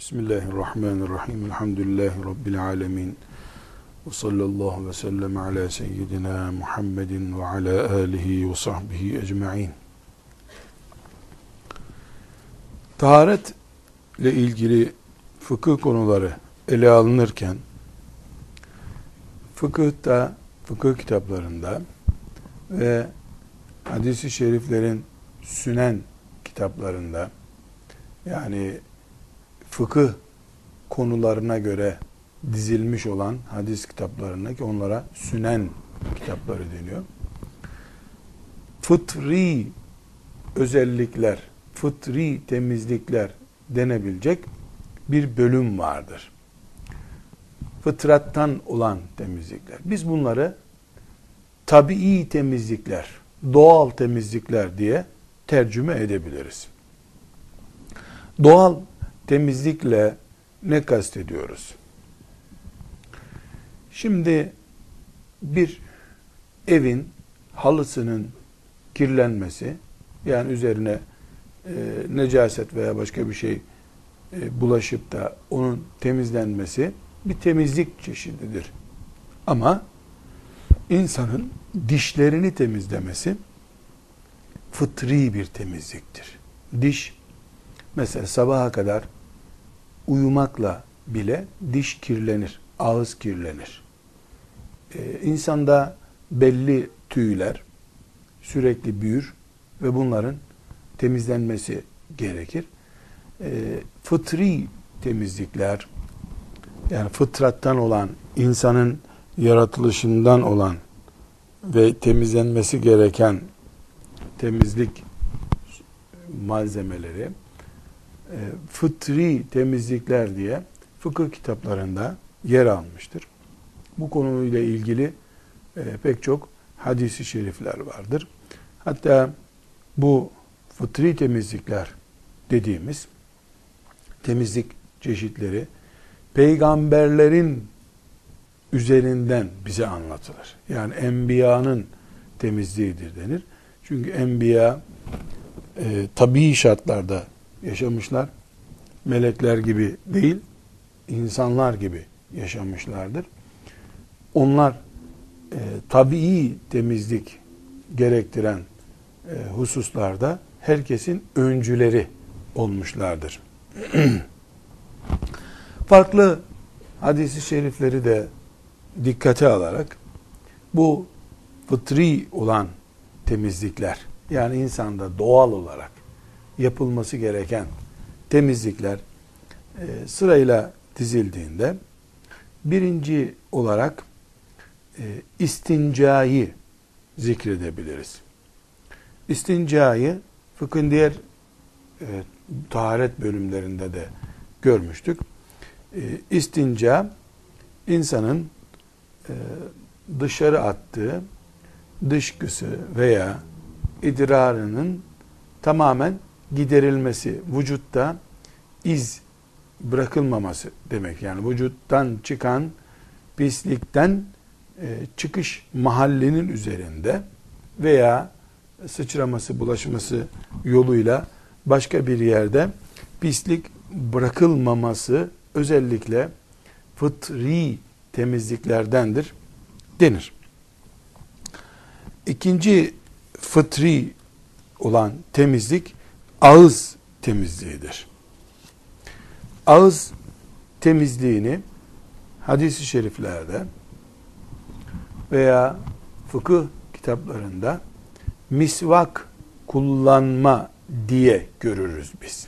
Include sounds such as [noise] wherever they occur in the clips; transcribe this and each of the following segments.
Bismillahirrahmanirrahim. Elhamdülillahi Rabbil alemin. Ve sallallahu ve sellem ala seyyidina Muhammedin ve ala alihi ve sahbihi ecma'in. Taharet ile ilgili fıkıh konuları ele alınırken fıkıhta, fıkıh kitaplarında ve hadisi şeriflerin sünen kitaplarında yani fıkıh konularına göre dizilmiş olan hadis kitaplarına ki onlara sünen kitapları deniyor. Fıtri özellikler, fıtri temizlikler denebilecek bir bölüm vardır. Fıtrattan olan temizlikler. Biz bunları tabii temizlikler, doğal temizlikler diye tercüme edebiliriz. Doğal temizlikle ne kastediyoruz? Şimdi bir evin halısının kirlenmesi yani üzerine e, necaset veya başka bir şey e, bulaşıp da onun temizlenmesi bir temizlik çeşididir. Ama insanın dişlerini temizlemesi fıtri bir temizliktir. Diş mesela sabaha kadar uyumakla bile diş kirlenir, ağız kirlenir. Ee, insanda belli tüyler sürekli büyür ve bunların temizlenmesi gerekir. Ee, fıtri temizlikler, yani fıtrattan olan, insanın yaratılışından olan ve temizlenmesi gereken temizlik malzemeleri e, fıtri temizlikler diye fıkıh kitaplarında yer almıştır. Bu konuyla ilgili e, pek çok hadisi şerifler vardır. Hatta bu fıtri temizlikler dediğimiz temizlik çeşitleri peygamberlerin üzerinden bize anlatılır. Yani enbiyanın temizliğidir denir. Çünkü enbiya e, tabii şartlarda yaşamışlar. Melekler gibi değil, insanlar gibi yaşamışlardır. Onlar e, tabii temizlik gerektiren e, hususlarda herkesin öncüleri olmuşlardır. [clears throat] Farklı hadisi şerifleri de dikkate alarak bu fıtri olan temizlikler yani insanda doğal olarak yapılması gereken temizlikler e, sırayla dizildiğinde birinci olarak e, istincayı zikredebiliriz. İstincayı fıkhın diğer e, taharet bölümlerinde de görmüştük. E, istinca insanın e, dışarı attığı dışkısı veya idrarının tamamen giderilmesi, vücutta iz bırakılmaması demek. Yani vücuttan çıkan pislikten e, çıkış mahallinin üzerinde veya sıçraması, bulaşması yoluyla başka bir yerde pislik bırakılmaması özellikle fıtri temizliklerdendir denir. İkinci fıtri olan temizlik ağız temizliğidir. Ağız temizliğini hadis-i şeriflerde veya fıkıh kitaplarında misvak kullanma diye görürüz biz.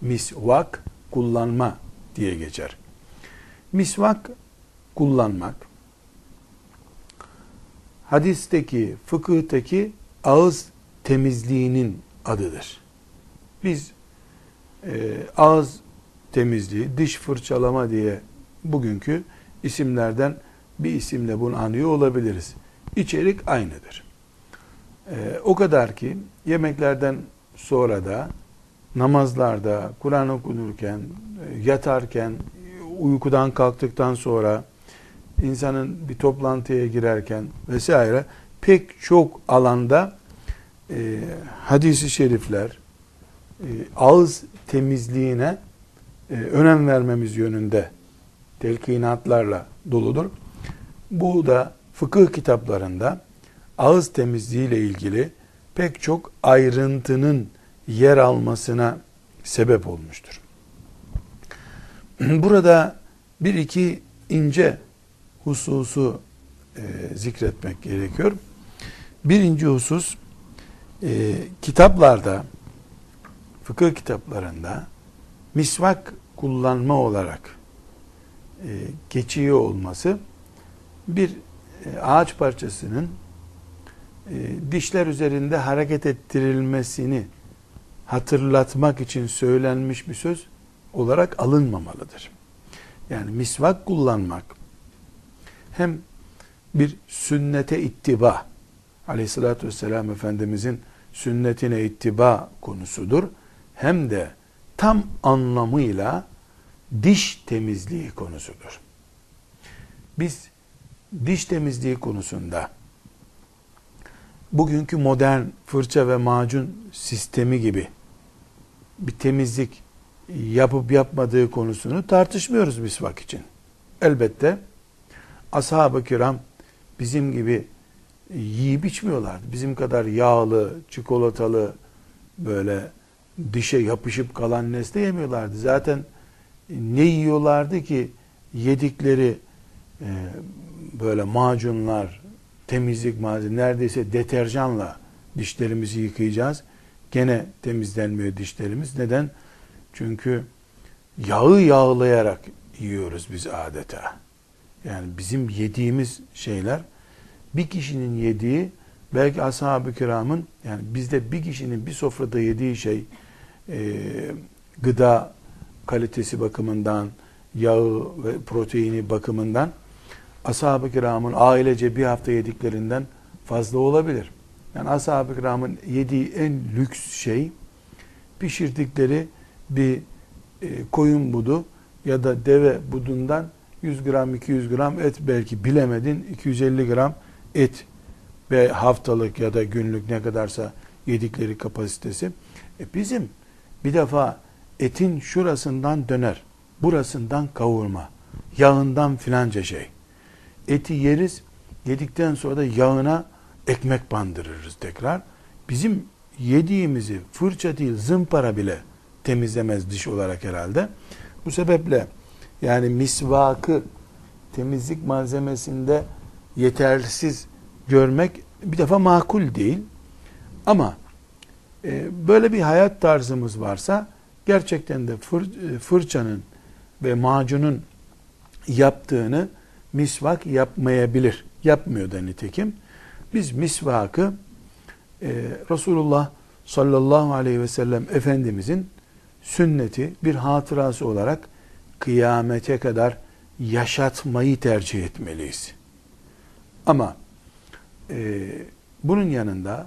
Misvak kullanma diye geçer. Misvak kullanmak hadisteki, fıkıhtaki ağız temizliğinin adıdır. Biz e, ağız temizliği, diş fırçalama diye bugünkü isimlerden bir isimle bunu anıyor olabiliriz. İçerik aynıdır. E, o kadar ki yemeklerden sonra da namazlarda, Kur'an okunurken, yatarken, uykudan kalktıktan sonra, insanın bir toplantıya girerken vesaire pek çok alanda e, hadisi şerifler, e, ağız temizliğine e, önem vermemiz yönünde telkinatlarla doludur. Bu da fıkıh kitaplarında ağız temizliği ile ilgili pek çok ayrıntının yer almasına sebep olmuştur. [clears throat] Burada bir iki ince hususu e, zikretmek gerekiyor. Birinci husus e, kitaplarda fıkıh kitaplarında misvak kullanma olarak e, geçiyor olması bir e, ağaç parçasının e, dişler üzerinde hareket ettirilmesini hatırlatmak için söylenmiş bir söz olarak alınmamalıdır. Yani misvak kullanmak hem bir sünnete ittiba aleyhissalatü vesselam Efendimizin sünnetine ittiba konusudur. Hem de tam anlamıyla diş temizliği konusudur. Biz diş temizliği konusunda bugünkü modern fırça ve macun sistemi gibi bir temizlik yapıp yapmadığı konusunu tartışmıyoruz misvak için. Elbette ashab-ı kiram bizim gibi yiyip içmiyorlardı. Bizim kadar yağlı, çikolatalı böyle dişe yapışıp kalan nesne yemiyorlardı. Zaten ne yiyorlardı ki yedikleri e, böyle macunlar, temizlik malzeme neredeyse deterjanla dişlerimizi yıkayacağız. Gene temizlenmiyor dişlerimiz. Neden? Çünkü yağı yağlayarak yiyoruz biz adeta. Yani bizim yediğimiz şeyler bir kişinin yediği belki ashab-ı kiramın yani bizde bir kişinin bir sofrada yediği şey e, gıda kalitesi bakımından yağı ve proteini bakımından ashab-ı kiramın ailece bir hafta yediklerinden fazla olabilir. Yani ashab-ı kiramın yediği en lüks şey pişirdikleri bir e, koyun budu ya da deve budundan 100 gram 200 gram et belki bilemedin 250 gram et ve haftalık ya da günlük ne kadarsa yedikleri kapasitesi. E bizim bir defa etin şurasından döner, burasından kavurma, yağından filanca şey. Eti yeriz, yedikten sonra da yağına ekmek bandırırız tekrar. Bizim yediğimizi fırça değil zımpara bile temizlemez diş olarak herhalde. Bu sebeple yani misvakı temizlik malzemesinde yetersiz görmek bir defa makul değil. Ama böyle bir hayat tarzımız varsa gerçekten de fır, e, fırçanın ve macunun yaptığını misvak yapmayabilir. Yapmıyor da nitekim. Biz misvakı e, Resulullah sallallahu aleyhi ve sellem Efendimizin sünneti bir hatırası olarak kıyamete kadar yaşatmayı tercih etmeliyiz. Ama e, bunun yanında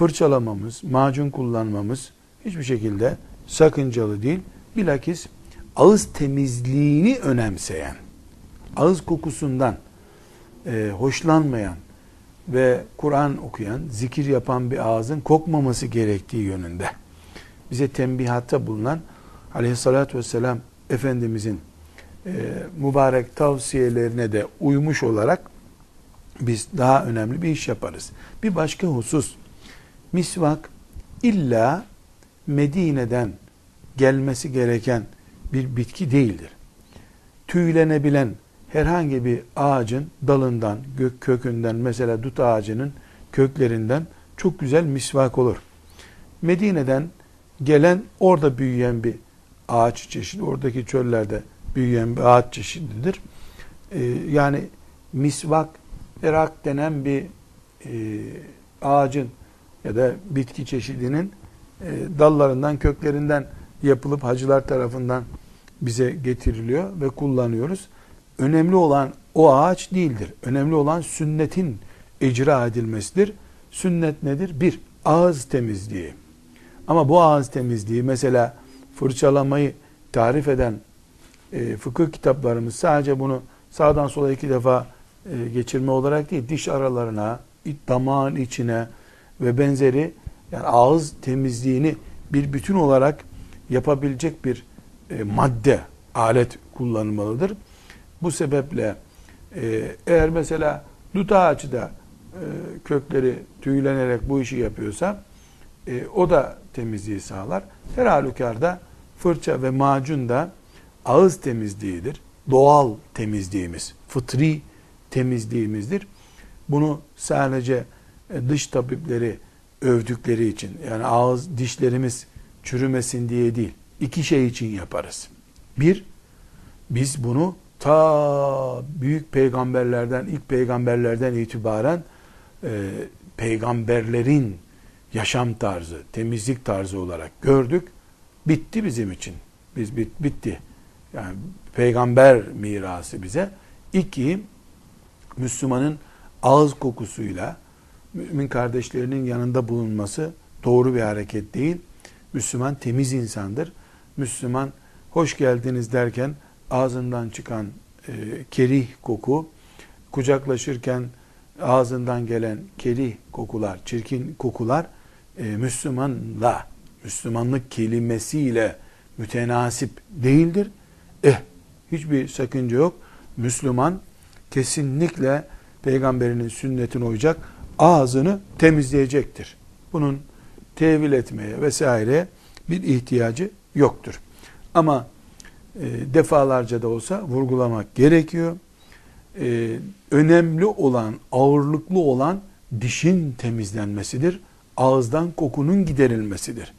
fırçalamamız, macun kullanmamız hiçbir şekilde sakıncalı değil. Bilakis ağız temizliğini önemseyen, ağız kokusundan e, hoşlanmayan ve Kur'an okuyan, zikir yapan bir ağzın kokmaması gerektiği yönünde bize tembihatta bulunan aleyhissalatü vesselam Efendimizin e, mübarek tavsiyelerine de uymuş olarak biz daha önemli bir iş yaparız. Bir başka husus, misvak illa Medine'den gelmesi gereken bir bitki değildir. Tüylenebilen herhangi bir ağacın dalından, gök kökünden mesela dut ağacının köklerinden çok güzel misvak olur. Medine'den gelen orada büyüyen bir ağaç çeşidi, oradaki çöllerde büyüyen bir ağaç çeşididir. Ee, yani misvak, erak denen bir e, ağacın ya da bitki çeşidinin e, dallarından, köklerinden yapılıp hacılar tarafından bize getiriliyor ve kullanıyoruz. Önemli olan o ağaç değildir. Önemli olan sünnetin icra edilmesidir. Sünnet nedir? Bir, ağız temizliği. Ama bu ağız temizliği mesela fırçalamayı tarif eden e, fıkıh kitaplarımız sadece bunu sağdan sola iki defa e, geçirme olarak değil, diş aralarına, damağın içine ve benzeri yani ağız temizliğini bir bütün olarak yapabilecek bir e, madde, alet kullanılmalıdır. Bu sebeple e, eğer mesela dut ağacı da e, kökleri tüylenerek bu işi yapıyorsa e, o da temizliği sağlar. Her halükarda fırça ve macun da ağız temizliğidir. Doğal temizliğimiz, fıtri temizliğimizdir. Bunu sadece dış tabipleri övdükleri için yani ağız dişlerimiz çürümesin diye değil. iki şey için yaparız. Bir, biz bunu ta büyük peygamberlerden, ilk peygamberlerden itibaren e, peygamberlerin yaşam tarzı, temizlik tarzı olarak gördük. Bitti bizim için. Biz bit, bitti. Yani peygamber mirası bize. İki, Müslümanın ağız kokusuyla mümin kardeşlerinin yanında bulunması doğru bir hareket değil. Müslüman temiz insandır. Müslüman hoş geldiniz derken ağzından çıkan e, kerih koku, kucaklaşırken ağzından gelen kerih kokular, çirkin kokular e, Müslümanla, Müslümanlık kelimesiyle mütenasip değildir. Eh, hiçbir sakınca yok. Müslüman kesinlikle peygamberinin sünnetine uyacak, ağzını temizleyecektir. Bunun tevil etmeye vesaire bir ihtiyacı yoktur. Ama e, defalarca da olsa vurgulamak gerekiyor. E, önemli olan, ağırlıklı olan dişin temizlenmesidir. Ağızdan kokunun giderilmesidir.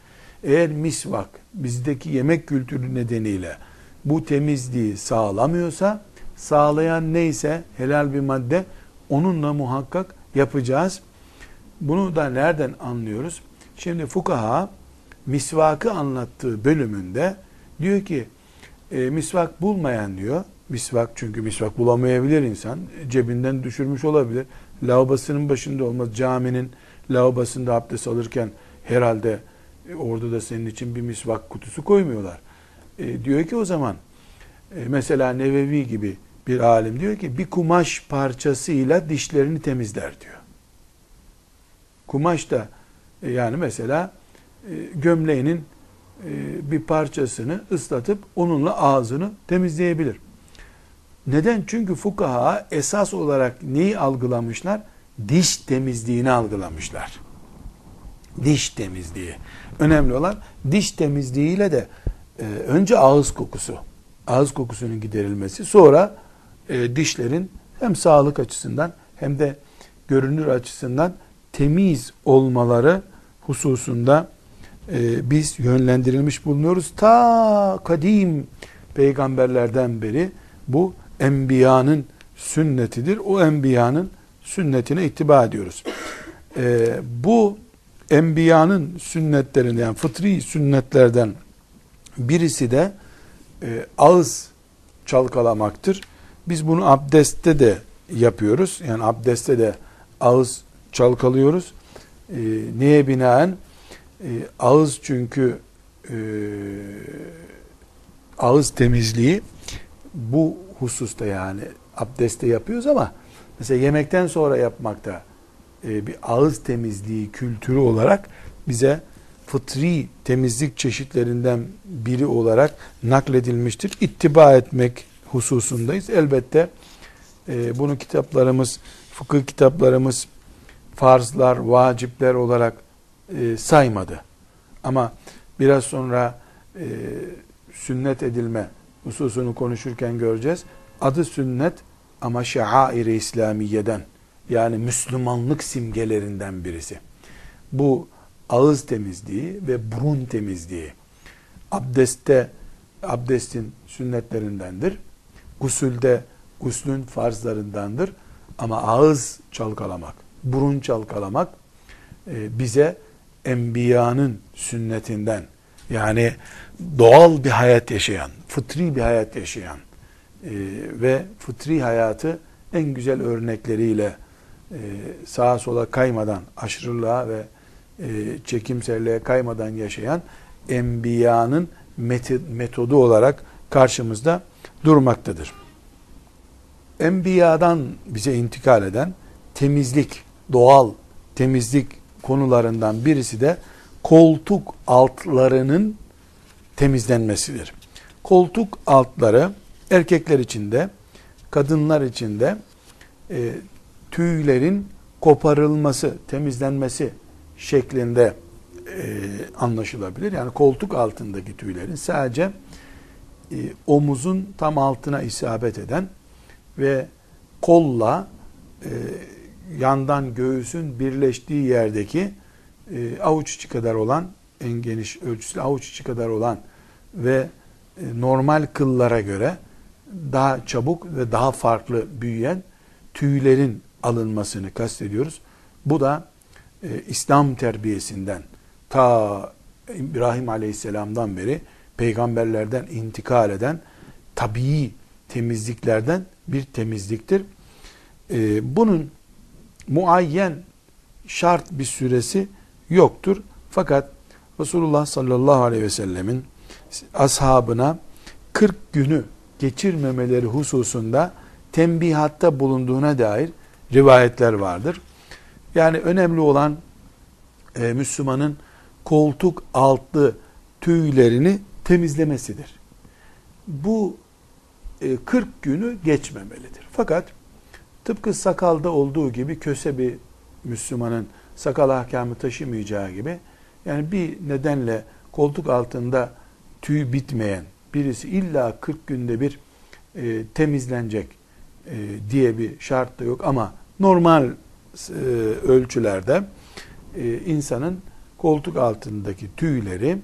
Eğer misvak bizdeki yemek kültürü nedeniyle bu temizliği sağlamıyorsa, sağlayan neyse helal bir madde onunla muhakkak yapacağız. Bunu da nereden anlıyoruz? Şimdi fukaha misvakı anlattığı bölümünde diyor ki e, misvak bulmayan diyor. Misvak çünkü misvak bulamayabilir insan. Cebinden düşürmüş olabilir. Lavabasının başında olmaz. Caminin lavabasında abdest alırken herhalde e, orada da senin için bir misvak kutusu koymuyorlar. E, diyor ki o zaman e, mesela Nevevi gibi bir alim diyor ki bir kumaş parçasıyla dişlerini temizler diyor. Kumaş da e, yani mesela e, gömleğinin e, bir parçasını ıslatıp onunla ağzını temizleyebilir. Neden? Çünkü fukaha esas olarak neyi algılamışlar? Diş temizliğini algılamışlar. Diş temizliği. Önemli olan diş temizliğiyle de önce ağız kokusu, ağız kokusunun giderilmesi, sonra e, dişlerin hem sağlık açısından hem de görünür açısından temiz olmaları hususunda e, biz yönlendirilmiş bulunuyoruz. Ta kadim peygamberlerden beri bu enbiyanın sünnetidir. O enbiyanın sünnetine ittiba ediyoruz. E, bu enbiyanın sünnetlerinden yani fıtri sünnetlerden birisi de e, ağız çalkalamaktır. Biz bunu abdestte de yapıyoruz. Yani abdestte de ağız çalkalıyoruz. E, neye binaen? E, ağız çünkü e, ağız temizliği bu hususta yani abdestte yapıyoruz ama mesela yemekten sonra yapmakta e, bir ağız temizliği kültürü olarak bize fıtri temizlik çeşitlerinden biri olarak nakledilmiştir. İttiba etmek hususundayız. Elbette e, bunu kitaplarımız, fıkıh kitaplarımız farzlar, vacipler olarak e, saymadı. Ama biraz sonra e, sünnet edilme hususunu konuşurken göreceğiz. Adı sünnet ama şair-i İslamiye'den yani Müslümanlık simgelerinden birisi. Bu ağız temizliği ve burun temizliği abdestte abdestin sünnetlerindendir. Gusülde guslün farzlarındandır. Ama ağız çalkalamak, burun çalkalamak e, bize enbiyanın sünnetinden yani doğal bir hayat yaşayan, fıtri bir hayat yaşayan e, ve fıtri hayatı en güzel örnekleriyle e, sağa sola kaymadan, aşırılığa ve e, çekimserliğe kaymadan yaşayan enbiyanın metodu olarak karşımızda durmaktadır. Enbiyadan bize intikal eden temizlik, doğal temizlik konularından birisi de koltuk altlarının temizlenmesidir. koltuk altları erkekler için de kadınlar için de e, tüylerin koparılması, temizlenmesi şeklinde e, anlaşılabilir. Yani koltuk altındaki tüylerin sadece e, omuzun tam altına isabet eden ve kolla e, yandan göğüsün birleştiği yerdeki e, avuç içi kadar olan en geniş ölçüsü avuç içi kadar olan ve e, normal kıllara göre daha çabuk ve daha farklı büyüyen tüylerin alınmasını kastediyoruz. Bu da e, İslam terbiyesinden ta İbrahim Aleyhisselam'dan beri peygamberlerden intikal eden tabii temizliklerden bir temizliktir. E, bunun muayyen şart bir süresi yoktur. Fakat Resulullah sallallahu aleyhi ve sellemin ashabına 40 günü geçirmemeleri hususunda tembihatta bulunduğuna dair rivayetler vardır. Yani önemli olan e, Müslümanın koltuk altı tüylerini temizlemesidir. Bu e, 40 günü geçmemelidir. Fakat tıpkı sakalda olduğu gibi köse bir Müslümanın sakal ahkamı taşımayacağı gibi yani bir nedenle koltuk altında tüy bitmeyen birisi illa 40 günde bir e, temizlenecek e, diye bir şart da yok ama normal e, ölçülerde e, insanın koltuk altındaki tüyleri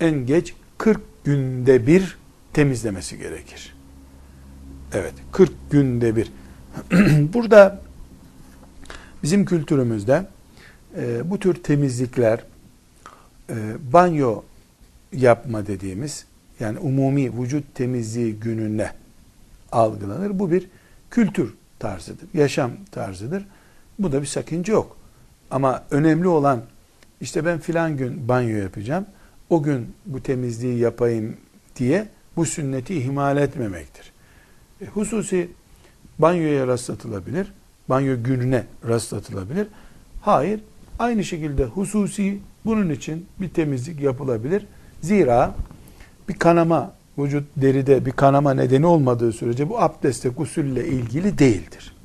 en geç 40 günde bir temizlemesi gerekir. Evet, 40 günde bir. [clears throat] Burada bizim kültürümüzde e, bu tür temizlikler e, banyo yapma dediğimiz yani umumi vücut temizliği gününe algılanır. Bu bir kültür tarzıdır, yaşam tarzıdır. Bu da bir sakınca yok. Ama önemli olan işte ben filan gün banyo yapacağım. O gün bu temizliği yapayım diye bu sünneti ihmal etmemektir. E, hususi banyoya rastlatılabilir. Banyo gününe rastlatılabilir. Hayır. Aynı şekilde hususi bunun için bir temizlik yapılabilir. Zira bir kanama vücut deride bir kanama nedeni olmadığı sürece bu abdeste gusülle ilgili değildir.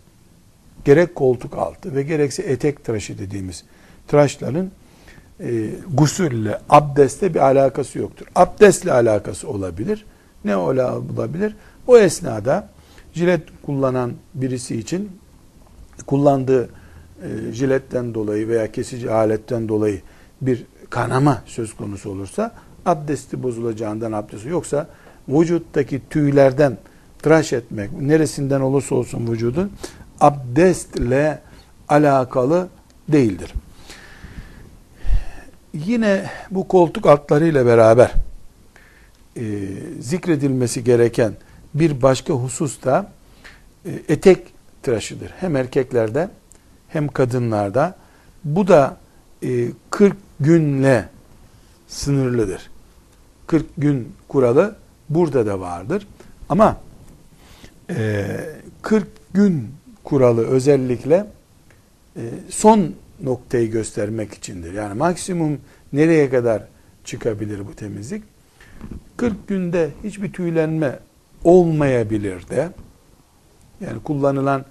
Gerek koltuk altı ve gerekse etek tıraşı dediğimiz tıraşların e, gusülle, abdestle bir alakası yoktur. Abdestle alakası olabilir. Ne olabilir? O esnada jilet kullanan birisi için kullandığı e, jiletten dolayı veya kesici aletten dolayı bir kanama söz konusu olursa abdesti bozulacağından abdesti yoksa vücuttaki tüylerden tıraş etmek neresinden olursa olsun vücudun abdestle alakalı değildir. Yine bu koltuk altlarıyla beraber e, zikredilmesi gereken bir başka husus da e, etek tıraşıdır. Hem erkeklerde hem kadınlarda. Bu da e, 40 günle sınırlıdır. 40 gün kuralı burada da vardır. Ama e, 40 gün kuralı özellikle e, son noktayı göstermek içindir. Yani maksimum nereye kadar çıkabilir bu temizlik? 40 günde hiçbir tüylenme olmayabilir de yani kullanılan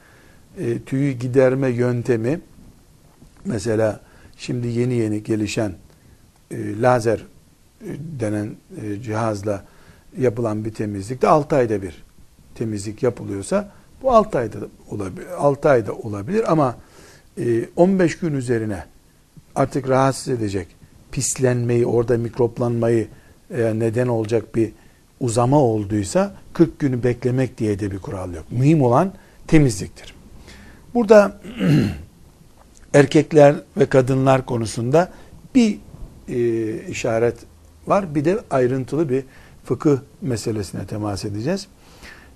e, tüyü giderme yöntemi mesela şimdi yeni yeni gelişen e, lazer e, denen e, cihazla yapılan bir temizlikte 6 ayda bir temizlik yapılıyorsa bu 6 ayda olabilir, 6 ayda olabilir ama 15 e, gün üzerine artık rahatsız edecek pislenmeyi, orada mikroplanmayı neden olacak bir uzama olduysa 40 günü beklemek diye de bir kural yok. Mühim olan temizliktir. Burada [clears throat] erkekler ve kadınlar konusunda bir e, işaret var. Bir de ayrıntılı bir fıkıh meselesine temas edeceğiz.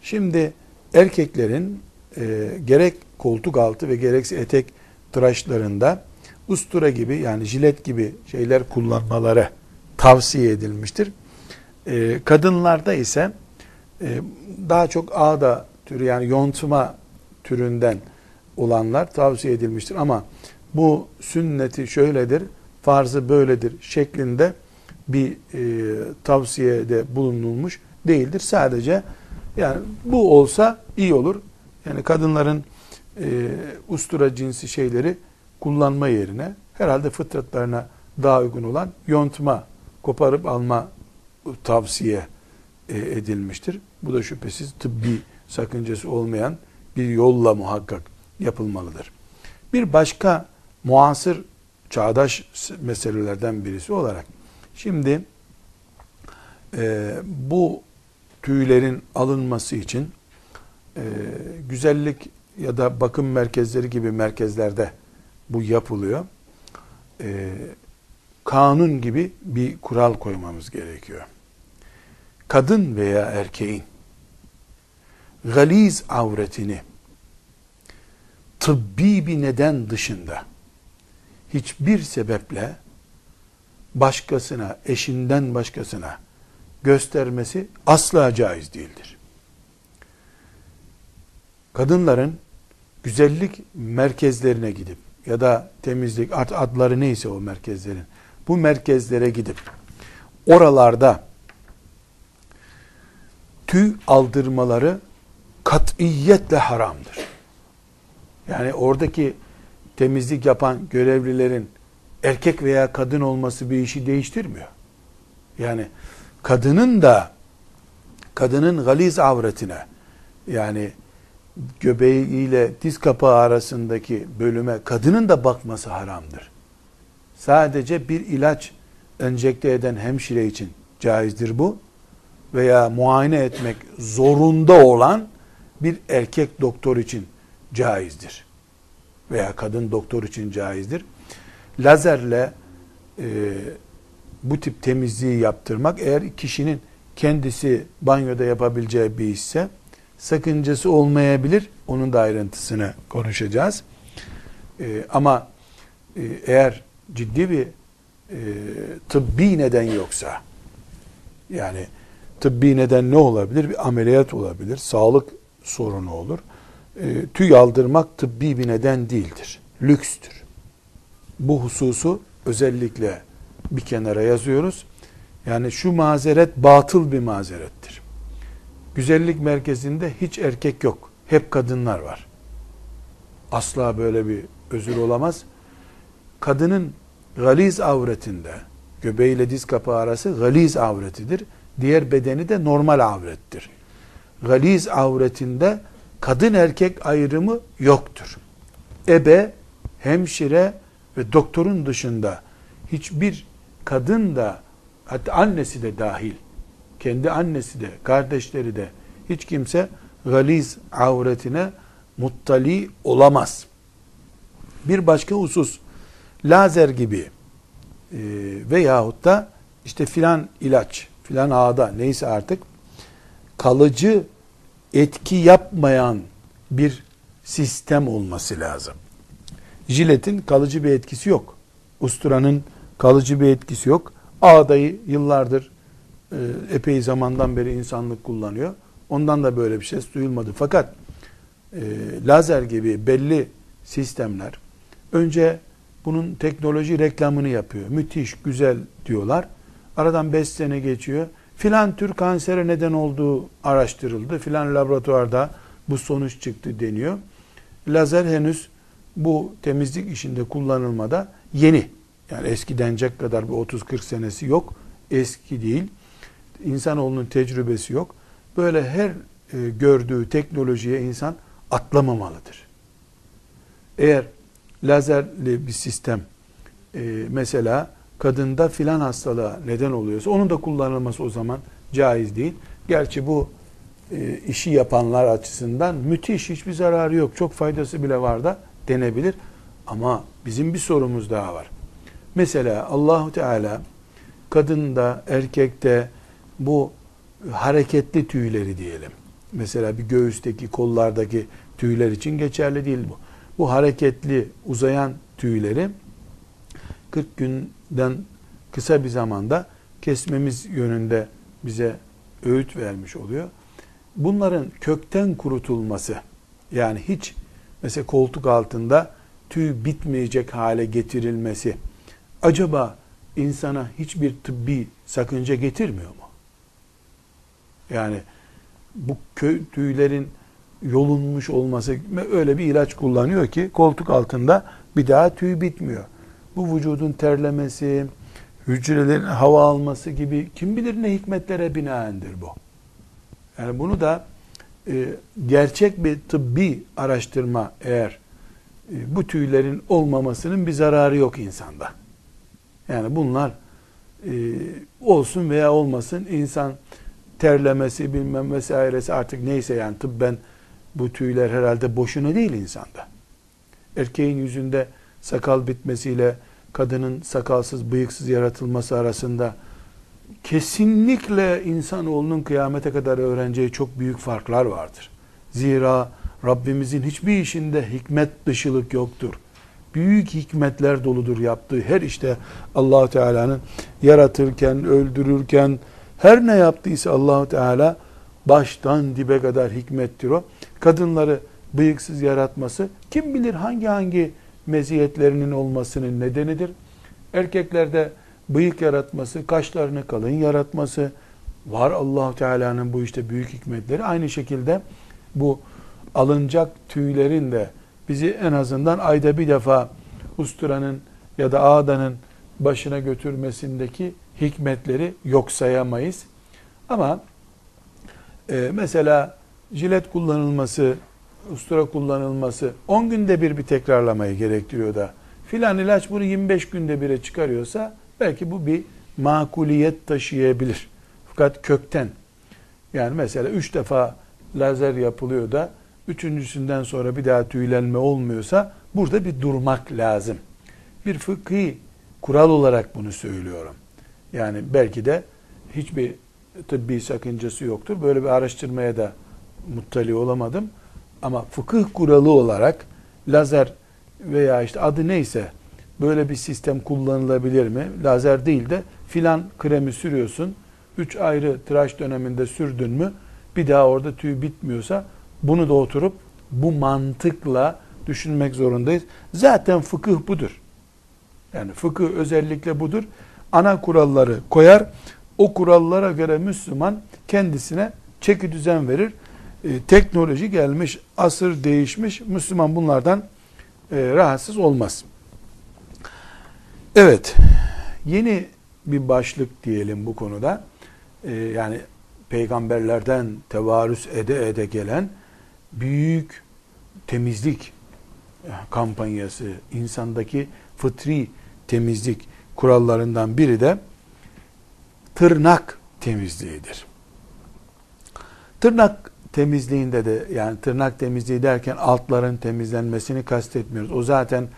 Şimdi erkeklerin e, gerek koltuk altı ve gerekse etek tıraşlarında ustura gibi yani jilet gibi şeyler kullanmaları tavsiye edilmiştir. E, kadınlarda ise e, daha çok ağda türü yani yontma türünden olanlar tavsiye edilmiştir. Ama bu sünneti şöyledir, farzı böyledir şeklinde bir e, tavsiyede bulunulmuş değildir. Sadece yani bu olsa iyi olur. Yani kadınların e, ustura cinsi şeyleri kullanma yerine herhalde fıtratlarına daha uygun olan yontma, koparıp alma tavsiye e, edilmiştir. Bu da şüphesiz tıbbi sakıncası olmayan bir yolla muhakkak yapılmalıdır. Bir başka muasır çağdaş meselelerden birisi olarak şimdi e, bu tüylerin alınması için e, güzellik ya da bakım merkezleri gibi merkezlerde bu yapılıyor. E, kanun gibi bir kural koymamız gerekiyor. Kadın veya erkeğin galiz avretini tıbbi bir neden dışında hiçbir sebeple başkasına, eşinden başkasına göstermesi asla caiz değildir. Kadınların güzellik merkezlerine gidip ya da temizlik adları neyse o merkezlerin bu merkezlere gidip oralarda tüy aldırmaları katiyetle haramdır. Yani oradaki temizlik yapan görevlilerin erkek veya kadın olması bir işi değiştirmiyor. Yani kadının da kadının galiz avretine yani göbeğiyle diz kapağı arasındaki bölüme kadının da bakması haramdır. Sadece bir ilaç enjekte eden hemşire için caizdir bu. Veya muayene etmek zorunda olan bir erkek doktor için caizdir. Veya kadın doktor için caizdir. Lazerle e, bu tip temizliği yaptırmak eğer kişinin kendisi banyoda yapabileceği bir işse sakıncası olmayabilir. Onun da ayrıntısını konuşacağız. E, ama e, eğer ciddi bir e, tıbbi neden yoksa yani tıbbi neden ne olabilir? Bir ameliyat olabilir, sağlık sorunu olur. E, tüy aldırmak tıbbi bir neden değildir. Lükstür. Bu hususu özellikle bir kenara yazıyoruz. Yani şu mazeret batıl bir mazerettir. Güzellik merkezinde hiç erkek yok. Hep kadınlar var. Asla böyle bir özür olamaz. Kadının galiz avretinde, göbeğiyle diz kapağı arası galiz avretidir. Diğer bedeni de normal avrettir. Galiz avretinde kadın erkek ayrımı yoktur. Ebe, hemşire ve doktorun dışında hiçbir kadın da hatta annesi de dahil kendi annesi de kardeşleri de hiç kimse galiz avretine muttali olamaz. Bir başka husus lazer gibi e, veyahut da işte filan ilaç, filan ağda neyse artık kalıcı etki yapmayan bir sistem olması lazım. Jiletin kalıcı bir etkisi yok. Usturanın kalıcı bir etkisi yok. Ağdayı yıllardır epey zamandan beri insanlık kullanıyor. Ondan da böyle bir şey duyulmadı. Fakat e, lazer gibi belli sistemler önce bunun teknoloji reklamını yapıyor. Müthiş, güzel diyorlar. Aradan 5 sene geçiyor. Filan tür kansere neden olduğu araştırıldı. Filan laboratuvarda bu sonuç çıktı deniyor. Lazer henüz bu temizlik işinde kullanılmada yeni. Yani eski denecek kadar bir 30-40 senesi yok. Eski değil. İnsanoğlunun tecrübesi yok. Böyle her e, gördüğü teknolojiye insan atlamamalıdır. Eğer lazerli bir sistem e, mesela kadında filan hastalığa neden oluyorsa onun da kullanılması o zaman caiz değil. Gerçi bu e, işi yapanlar açısından müthiş hiçbir zararı yok. Çok faydası bile var da denebilir. Ama bizim bir sorumuz daha var. Mesela Allahu Teala kadında, erkekte bu hareketli tüyleri diyelim. Mesela bir göğüsteki, kollardaki tüyler için geçerli değil bu. Bu hareketli, uzayan tüyleri 40 günden kısa bir zamanda kesmemiz yönünde bize öğüt vermiş oluyor. Bunların kökten kurutulması yani hiç mesela koltuk altında tüy bitmeyecek hale getirilmesi acaba insana hiçbir tıbbi sakınca getirmiyor mu? Yani bu köy tüylerin yolunmuş olması öyle bir ilaç kullanıyor ki koltuk altında bir daha tüy bitmiyor. Bu vücudun terlemesi, hücrelerin hava alması gibi kim bilir ne hikmetlere binaendir bu. Yani bunu da e, gerçek bir tıbbi araştırma eğer e, bu tüylerin olmamasının bir zararı yok insanda. Yani bunlar e, olsun veya olmasın insan terlemesi bilmem vesairesi artık neyse yani tıbben bu tüyler herhalde boşuna değil insanda. Erkeğin yüzünde sakal bitmesiyle kadının sakalsız bıyıksız yaratılması arasında kesinlikle insanoğlunun kıyamete kadar öğreneceği çok büyük farklar vardır. Zira Rabbimizin hiçbir işinde hikmet dışılık yoktur. Büyük hikmetler doludur yaptığı her işte allah Teala'nın yaratırken, öldürürken, her ne yaptıysa allah Teala baştan dibe kadar hikmettir o. Kadınları bıyıksız yaratması kim bilir hangi hangi meziyetlerinin olmasının nedenidir. Erkeklerde bıyık yaratması, kaşlarını kalın yaratması var allah Teala'nın bu işte büyük hikmetleri. Aynı şekilde bu alınacak tüylerin de bizi en azından ayda bir defa usturanın ya da ağdanın başına götürmesindeki hikmetleri yok sayamayız. Ama e, mesela jilet kullanılması, ustura kullanılması 10 günde bir bir tekrarlamayı gerektiriyor da filan ilaç bunu 25 günde bire çıkarıyorsa belki bu bir makuliyet taşıyabilir. Fakat kökten yani mesela 3 defa lazer yapılıyor da üçüncüsünden sonra bir daha tüylenme olmuyorsa burada bir durmak lazım. Bir fıkhi kural olarak bunu söylüyorum. Yani belki de hiçbir tıbbi sakıncası yoktur. Böyle bir araştırmaya da muttali olamadım. Ama fıkıh kuralı olarak lazer veya işte adı neyse böyle bir sistem kullanılabilir mi? Lazer değil de filan kremi sürüyorsun. Üç ayrı tıraş döneminde sürdün mü bir daha orada tüy bitmiyorsa bunu da oturup bu mantıkla düşünmek zorundayız. Zaten fıkıh budur. Yani fıkıh özellikle budur. Ana kuralları koyar. O kurallara göre Müslüman kendisine çeki düzen verir. Ee, teknoloji gelmiş, asır değişmiş. Müslüman bunlardan e, rahatsız olmaz. Evet, yeni bir başlık diyelim bu konuda. E, yani peygamberlerden tevarüs ede ede gelen büyük temizlik kampanyası, insandaki fıtri temizlik kurallarından biri de tırnak temizliğidir. Tırnak temizliğinde de yani tırnak temizliği derken altların temizlenmesini kastetmiyoruz. O zaten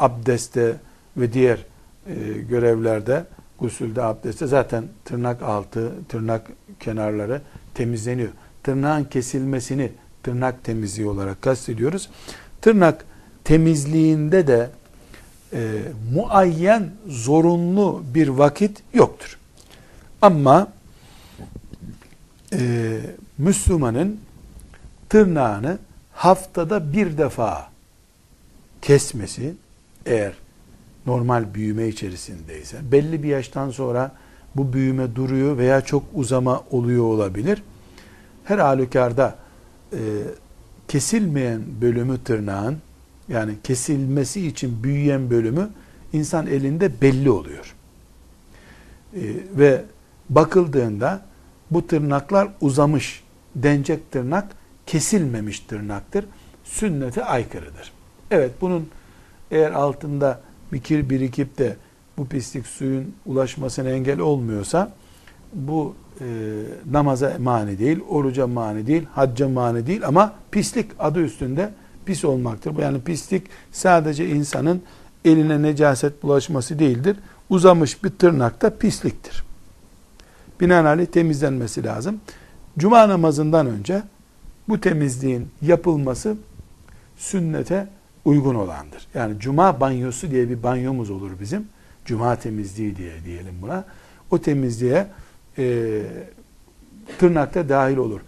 abdestte ve diğer e, görevlerde, gusülde, abdestte zaten tırnak altı, tırnak kenarları temizleniyor. Tırnağın kesilmesini tırnak temizliği olarak kastediyoruz. Tırnak temizliğinde de e, muayyen zorunlu bir vakit yoktur. Ama e, Müslümanın tırnağını haftada bir defa kesmesi eğer normal büyüme içerisindeyse belli bir yaştan sonra bu büyüme duruyor veya çok uzama oluyor olabilir. Her halükarda e, kesilmeyen bölümü tırnağın yani kesilmesi için büyüyen bölümü insan elinde belli oluyor. E, ve bakıldığında bu tırnaklar uzamış, dencek tırnak kesilmemiş tırnaktır. Sünnete aykırıdır. Evet bunun eğer altında bir kir birikip de bu pislik suyun ulaşmasına engel olmuyorsa bu e, namaza mani değil, oruca mani değil, hacca mani değil ama pislik adı üstünde pis olmaktır. Yani pislik sadece insanın eline necaset bulaşması değildir. Uzamış bir tırnak da pisliktir. Binaenaleyh temizlenmesi lazım. Cuma namazından önce bu temizliğin yapılması sünnete uygun olandır. Yani cuma banyosu diye bir banyomuz olur bizim. Cuma temizliği diye diyelim buna. O temizliğe e, tırnakta dahil olur.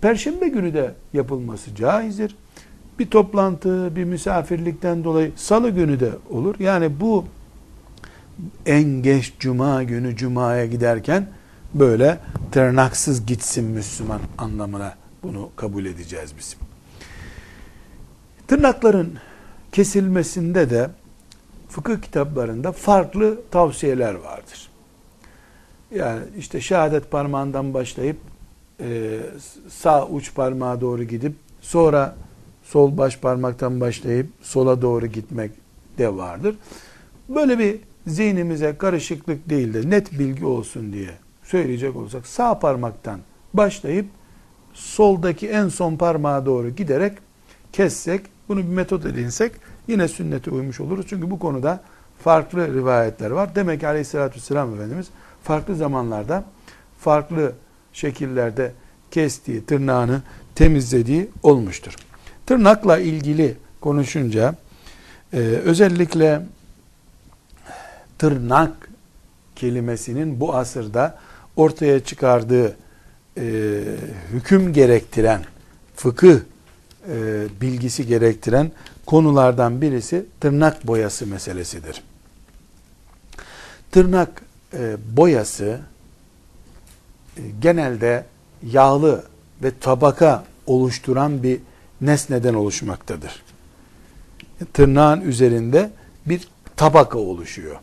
Perşembe günü de yapılması caizdir. Bir toplantı, bir misafirlikten dolayı salı günü de olur. Yani bu en geç cuma günü cumaya giderken böyle tırnaksız gitsin Müslüman anlamına bunu kabul edeceğiz biz. Tırnakların kesilmesinde de fıkıh kitaplarında farklı tavsiyeler vardır. Yani işte şehadet parmağından başlayıp e, sağ uç parmağa doğru gidip sonra sol baş parmaktan başlayıp sola doğru gitmek de vardır. Böyle bir zihnimize karışıklık değil de net bilgi olsun diye söyleyecek olsak sağ parmaktan başlayıp soldaki en son parmağa doğru giderek kessek, bunu bir metot edinsek yine sünnete uymuş oluruz. Çünkü bu konuda farklı rivayetler var. Demek ki aleyhissalatü vesselam Efendimiz farklı zamanlarda farklı şekillerde kestiği, tırnağını temizlediği olmuştur. Tırnakla ilgili konuşunca e, özellikle tırnak kelimesinin bu asırda ortaya çıkardığı e, hüküm gerektiren, fıkıh e, bilgisi gerektiren konulardan birisi tırnak boyası meselesidir. Tırnak e, boyası e, genelde yağlı ve tabaka oluşturan bir nesneden oluşmaktadır. Tırnağın üzerinde bir tabaka oluşuyor.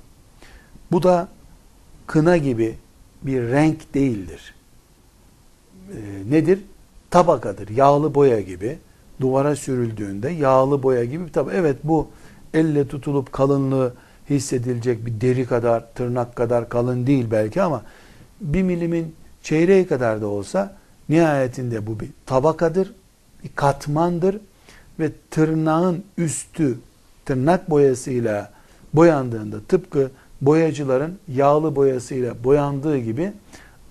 Bu da kına gibi bir renk değildir. E, nedir? Tabakadır. Yağlı boya gibi. Duvara sürüldüğünde yağlı boya gibi bir tabaka. Evet bu elle tutulup kalınlığı hissedilecek bir deri kadar, tırnak kadar kalın değil belki ama bir milimin çeyreği kadar da olsa nihayetinde bu bir tabakadır, bir katmandır ve tırnağın üstü tırnak boyasıyla boyandığında tıpkı boyacıların yağlı boyasıyla boyandığı gibi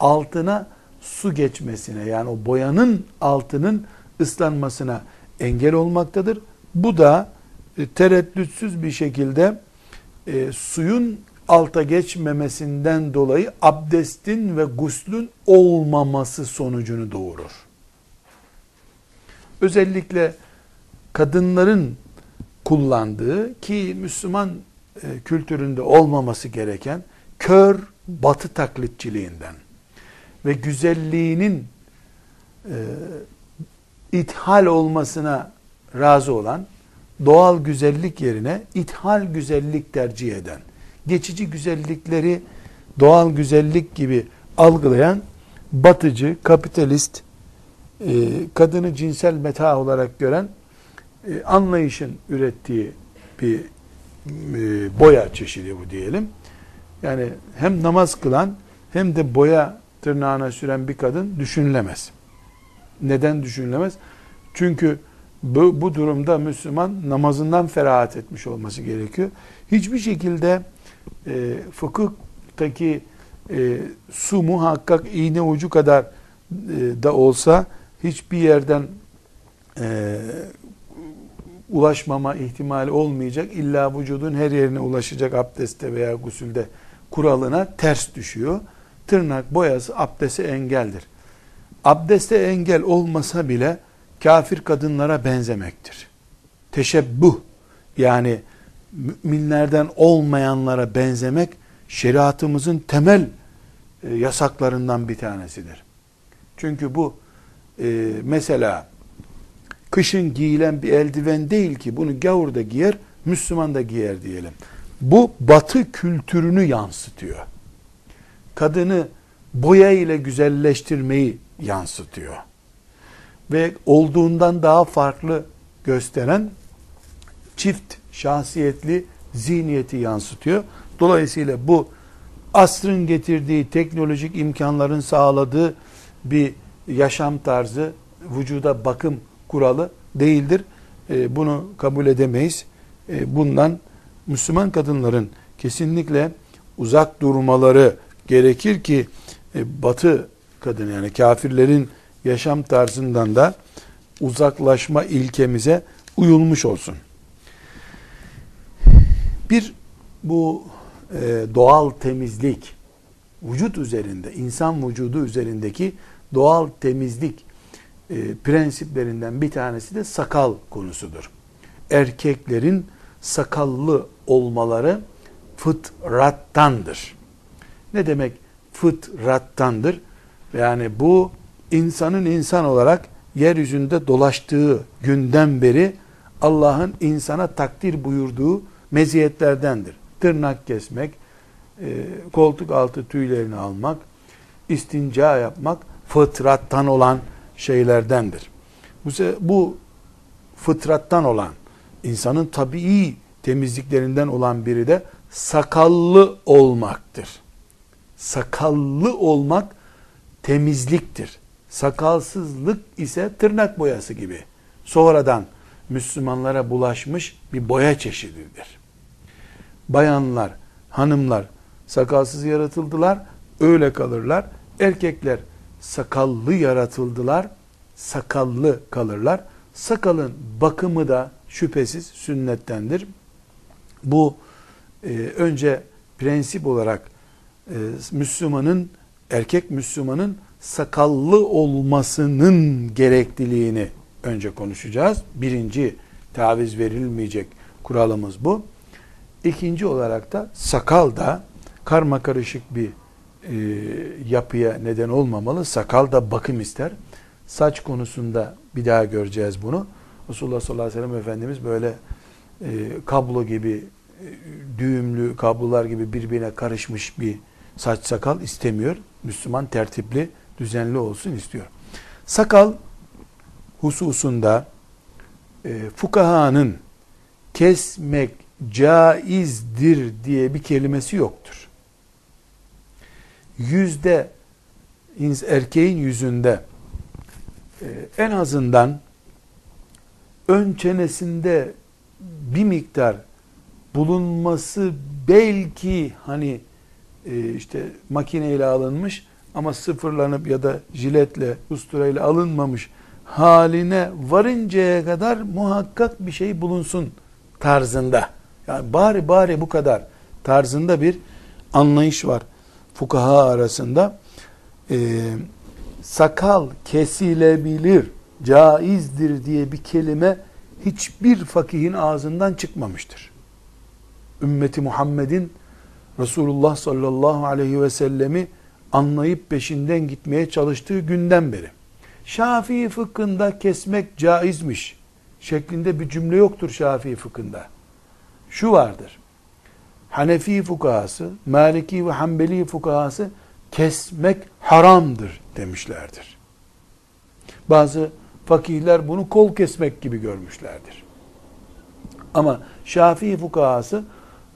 altına su geçmesine yani o boyanın altının ıslanmasına engel olmaktadır. Bu da e, tereddütsüz bir şekilde e, suyun alta geçmemesinden dolayı abdestin ve guslün olmaması sonucunu doğurur. Özellikle kadınların kullandığı ki Müslüman e, kültüründe olmaması gereken kör batı taklitçiliğinden ve güzelliğinin e, ithal olmasına razı olan doğal güzellik yerine ithal güzellik tercih eden, geçici güzellikleri doğal güzellik gibi algılayan batıcı, kapitalist, e, kadını cinsel meta olarak gören e, anlayışın ürettiği bir e, boya çeşidi bu diyelim. Yani hem namaz kılan hem de boya tırnağına süren bir kadın düşünülemez. Neden düşünülemez? Çünkü bu, bu durumda Müslüman namazından ferahat etmiş olması gerekiyor. Hiçbir şekilde e, fıkıhtaki e, su muhakkak iğne ucu kadar e, da olsa hiçbir yerden e, ulaşmama ihtimali olmayacak. İlla vücudun her yerine ulaşacak abdestte veya gusülde kuralına ters düşüyor. Tırnak boyası abdeste engeldir. Abdeste engel olmasa bile kafir kadınlara benzemektir. Teşebbuh yani müminlerden olmayanlara benzemek şeriatımızın temel e, yasaklarından bir tanesidir. Çünkü bu e, mesela kışın giyilen bir eldiven değil ki bunu gavur da giyer, Müslüman da giyer diyelim. Bu batı kültürünü yansıtıyor. Kadını boya ile güzelleştirmeyi yansıtıyor ve olduğundan daha farklı gösteren çift şahsiyetli zihniyeti yansıtıyor. Dolayısıyla bu asrın getirdiği teknolojik imkanların sağladığı bir yaşam tarzı, vücuda bakım kuralı değildir. E, bunu kabul edemeyiz. E, bundan Müslüman kadınların kesinlikle uzak durmaları gerekir ki e, Batı kadın yani kafirlerin yaşam tarzından da uzaklaşma ilkemize uyulmuş olsun. Bir bu e, doğal temizlik vücut üzerinde, insan vücudu üzerindeki doğal temizlik e, prensiplerinden bir tanesi de sakal konusudur. Erkeklerin sakallı olmaları fıtrattandır. Ne demek fıtrattandır. Yani bu insanın insan olarak yeryüzünde dolaştığı günden beri Allah'ın insana takdir buyurduğu meziyetlerdendir. Tırnak kesmek, e, koltuk altı tüylerini almak, istinca yapmak fıtrattan olan şeylerdendir. Bu, bu fıtrattan olan, insanın tabii temizliklerinden olan biri de sakallı olmaktır. Sakallı olmak temizliktir. Sakalsızlık ise tırnak boyası gibi. Sonradan Müslümanlara bulaşmış bir boya çeşididir. Bayanlar, hanımlar sakalsız yaratıldılar, öyle kalırlar. Erkekler sakallı yaratıldılar, sakallı kalırlar. Sakalın bakımı da şüphesiz sünnettendir. Bu e, önce prensip olarak e, Müslümanın, erkek Müslümanın sakallı olmasının gerekliliğini önce konuşacağız. Birinci taviz verilmeyecek kuralımız bu. İkinci olarak da sakal da karma karışık bir e, yapıya neden olmamalı. Sakal da bakım ister. Saç konusunda bir daha göreceğiz bunu. Resulullah sallallahu aleyhi ve sellem Efendimiz böyle e, kablo gibi e, düğümlü kablolar gibi birbirine karışmış bir saç sakal istemiyor. Müslüman tertipli, düzenli olsun istiyor. Sakal hususunda e, fukahanın kesmek caizdir diye bir kelimesi yoktur. Yüzde erkeğin yüzünde e, en azından ön çenesinde bir miktar bulunması belki hani e, işte makineyle alınmış ama sıfırlanıp ya da jiletle, usturayla alınmamış haline varıncaya kadar muhakkak bir şey bulunsun tarzında. Yani bari bari bu kadar tarzında bir anlayış var fukaha arasında. Ee, sakal kesilebilir, caizdir diye bir kelime hiçbir fakihin ağzından çıkmamıştır. Ümmeti Muhammed'in Resulullah sallallahu aleyhi ve sellemi anlayıp peşinden gitmeye çalıştığı günden beri. Şafii fıkhında kesmek caizmiş şeklinde bir cümle yoktur Şafii fıkhında. Şu vardır. Hanefi fukahası, Maliki ve Hanbeli fukahası kesmek haramdır demişlerdir. Bazı fakihler bunu kol kesmek gibi görmüşlerdir. Ama Şafii fukahası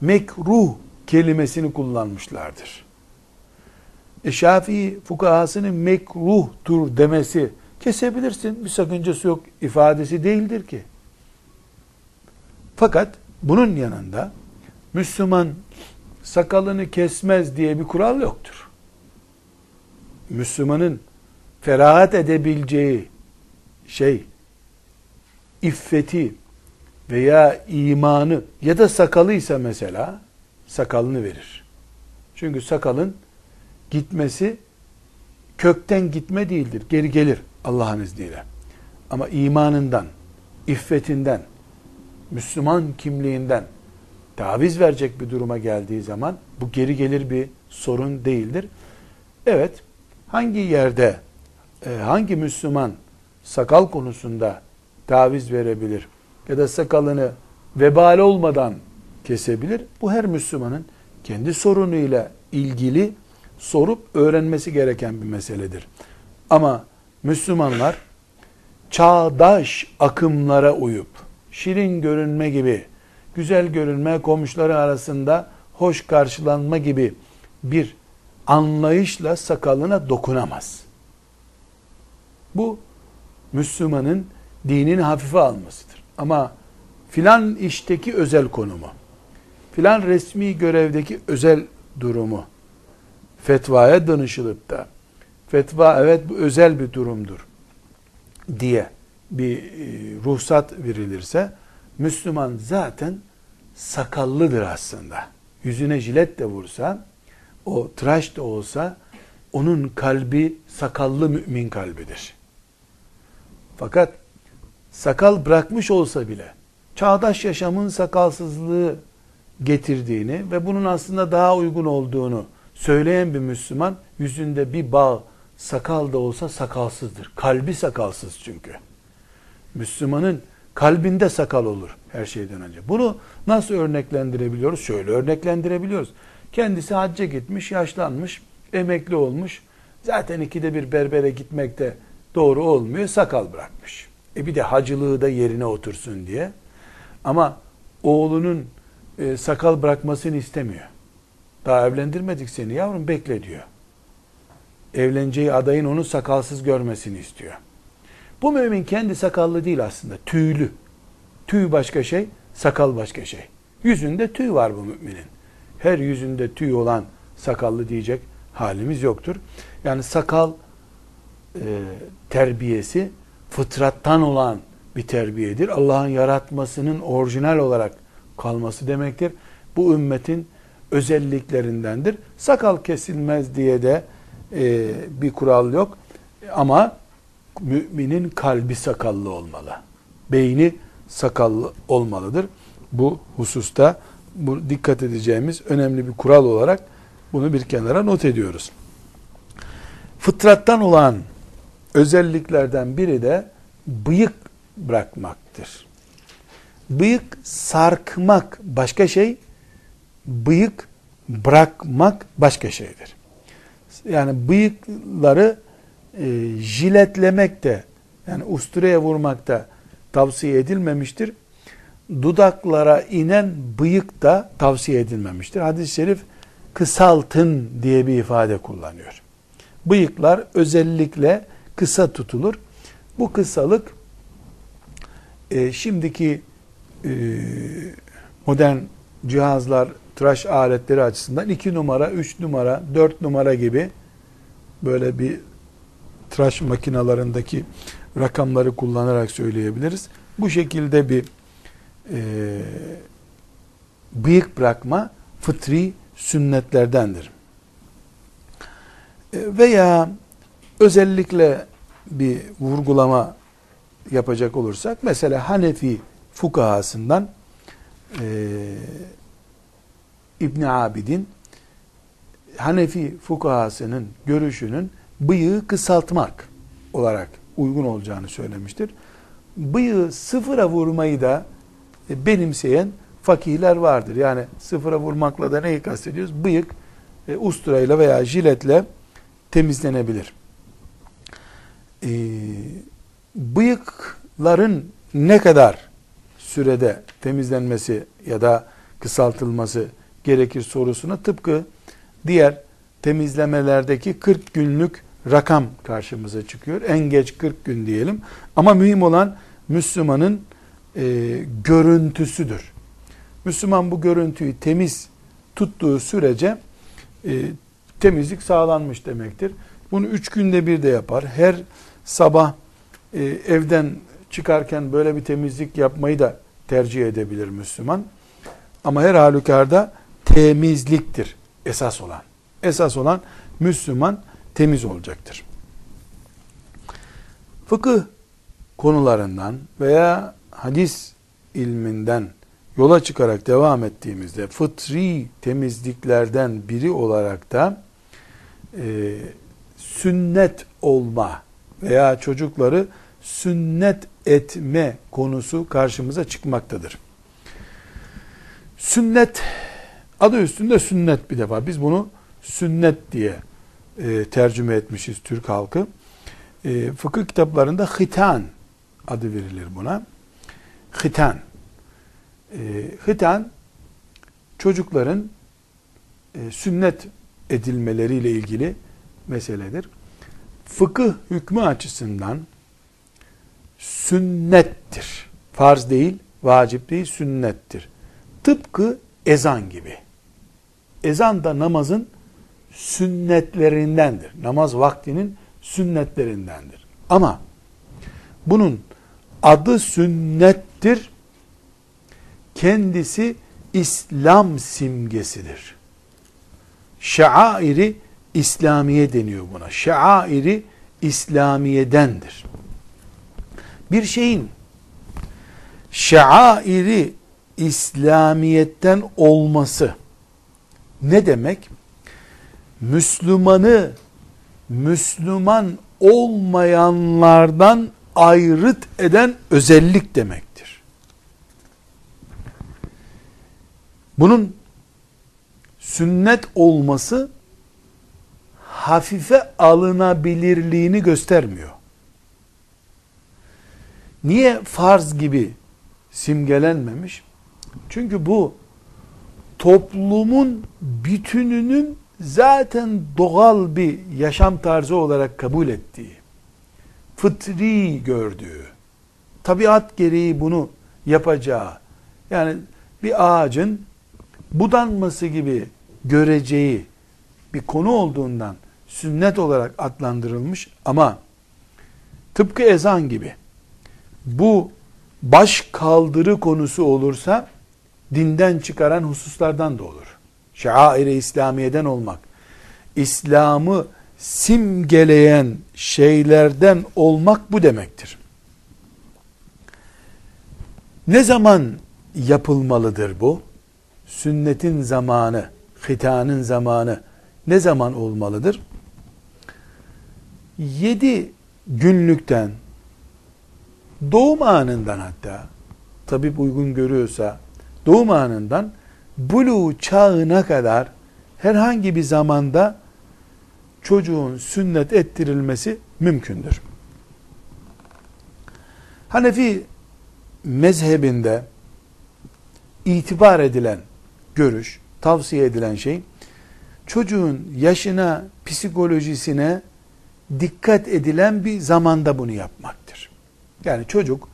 mekruh kelimesini kullanmışlardır. E Şafii fukahasının mekruhtur demesi kesebilirsin bir sakıncası yok ifadesi değildir ki. Fakat bunun yanında Müslüman sakalını kesmez diye bir kural yoktur. Müslümanın ferahat edebileceği şey iffeti veya imanı ya da sakalıysa mesela sakalını verir. Çünkü sakalın gitmesi kökten gitme değildir. Geri gelir Allah'ın izniyle. Ama imanından, iffetinden, Müslüman kimliğinden taviz verecek bir duruma geldiği zaman bu geri gelir bir sorun değildir. Evet, hangi yerde, e, hangi Müslüman sakal konusunda taviz verebilir ya da sakalını vebal olmadan kesebilir? Bu her Müslümanın kendi sorunuyla ilgili sorup öğrenmesi gereken bir meseledir. Ama Müslümanlar çağdaş akımlara uyup şirin görünme gibi, güzel görünme, komşuları arasında hoş karşılanma gibi bir anlayışla sakalına dokunamaz. Bu Müslümanın dinin hafife almasıdır. Ama filan işteki özel konumu, filan resmi görevdeki özel durumu fetvaya danışılıp da fetva evet bu özel bir durumdur diye bir e, ruhsat verilirse Müslüman zaten sakallıdır aslında. Yüzüne jilet de vursa, o tıraş da olsa onun kalbi sakallı mümin kalbidir. Fakat sakal bırakmış olsa bile çağdaş yaşamın sakalsızlığı getirdiğini ve bunun aslında daha uygun olduğunu söyleyen bir Müslüman yüzünde bir bağ sakal da olsa sakalsızdır. Kalbi sakalsız çünkü. Müslümanın kalbinde sakal olur her şeyden önce. Bunu nasıl örneklendirebiliyoruz? Şöyle örneklendirebiliyoruz. Kendisi hacca gitmiş, yaşlanmış, emekli olmuş. Zaten ikide bir berbere gitmek de doğru olmuyor. Sakal bırakmış. E bir de hacılığı da yerine otursun diye. Ama oğlunun e, sakal bırakmasını istemiyor. Daha evlendirmedik seni yavrum bekle diyor. Evleneceği adayın onu sakalsız görmesini istiyor. Bu mümin kendi sakallı değil aslında. Tüylü. Tüy başka şey, sakal başka şey. Yüzünde tüy var bu müminin. Her yüzünde tüy olan sakallı diyecek halimiz yoktur. Yani sakal e, terbiyesi fıtrattan olan bir terbiyedir. Allah'ın yaratmasının orijinal olarak kalması demektir. Bu ümmetin özelliklerindendir. Sakal kesilmez diye de e, bir kural yok. Ama müminin kalbi sakallı olmalı. Beyni sakallı olmalıdır. Bu hususta bu dikkat edeceğimiz önemli bir kural olarak bunu bir kenara not ediyoruz. Fıtrattan olan özelliklerden biri de bıyık bırakmaktır. Bıyık sarkmak başka şey, bıyık bırakmak başka şeydir. Yani bıyıkları e, jiletlemek de yani usturaya vurmak da tavsiye edilmemiştir. Dudaklara inen bıyık da tavsiye edilmemiştir. Hadis-i şerif kısaltın diye bir ifade kullanıyor. Bıyıklar özellikle kısa tutulur. Bu kısalık e, şimdiki e, modern cihazlar, tıraş aletleri açısından 2 numara, 3 numara, 4 numara gibi böyle bir tıraş makinalarındaki rakamları kullanarak söyleyebiliriz. Bu şekilde bir e, bıyık bırakma fıtri sünnetlerdendir. E, veya özellikle bir vurgulama yapacak olursak mesela Hanefi fukahasından e, İbn Abidin Hanefi fukahasının görüşünün bıyığı kısaltmak olarak uygun olacağını söylemiştir. Bıyığı sıfıra vurmayı da benimseyen fakihler vardır. Yani sıfıra vurmakla da neyi kastediyoruz? Bıyık e, usturayla veya jiletle temizlenebilir. E, bıyıkların ne kadar sürede temizlenmesi ya da kısaltılması gerekir sorusuna tıpkı diğer temizlemelerdeki 40 günlük rakam karşımıza çıkıyor. En geç 40 gün diyelim. Ama mühim olan Müslümanın e, görüntüsüdür. Müslüman bu görüntüyü temiz tuttuğu sürece e, temizlik sağlanmış demektir. Bunu üç günde bir de yapar. Her sabah e, evden çıkarken böyle bir temizlik yapmayı da tercih edebilir Müslüman. Ama her halükarda temizliktir esas olan. Esas olan Müslüman temiz olacaktır. Fıkıh konularından veya hadis ilminden yola çıkarak devam ettiğimizde fıtri temizliklerden biri olarak da e, sünnet olma veya çocukları sünnet etme konusu karşımıza çıkmaktadır. Sünnet adı üstünde sünnet bir defa. Biz bunu sünnet diye e, tercüme etmişiz Türk halkı. E, fıkıh kitaplarında hitan adı verilir buna. Hitan. E, hitan çocukların e, sünnet edilmeleriyle ilgili meseledir. Fıkıh hükmü açısından sünnettir. Farz değil, vacip değil, sünnettir. Tıpkı ezan gibi. Ezan da namazın sünnetlerindendir. Namaz vaktinin sünnetlerindendir. Ama bunun adı sünnettir. Kendisi İslam simgesidir. Şairi İslamiye deniyor buna. Şairi İslamiyedendir. Bir şeyin şairi İslamiyetten olması ne demek? Müslümanı Müslüman olmayanlardan ayrıt eden özellik demektir. Bunun sünnet olması hafife alınabilirliğini göstermiyor. Niye farz gibi simgelenmemiş? Çünkü bu toplumun bütününün zaten doğal bir yaşam tarzı olarak kabul ettiği, fıtri gördüğü, tabiat gereği bunu yapacağı, yani bir ağacın budanması gibi göreceği bir konu olduğundan sünnet olarak adlandırılmış ama tıpkı ezan gibi bu baş kaldırı konusu olursa dinden çıkaran hususlardan da olur. Şair-i İslamiye'den olmak, İslam'ı simgeleyen şeylerden olmak bu demektir. Ne zaman yapılmalıdır bu? Sünnetin zamanı, hitanın zamanı ne zaman olmalıdır? Yedi günlükten doğum anından hatta tabip uygun görüyorsa doğum anından bulu çağına kadar herhangi bir zamanda çocuğun sünnet ettirilmesi mümkündür. Hanefi mezhebinde itibar edilen görüş, tavsiye edilen şey çocuğun yaşına, psikolojisine dikkat edilen bir zamanda bunu yapmaktır. Yani çocuk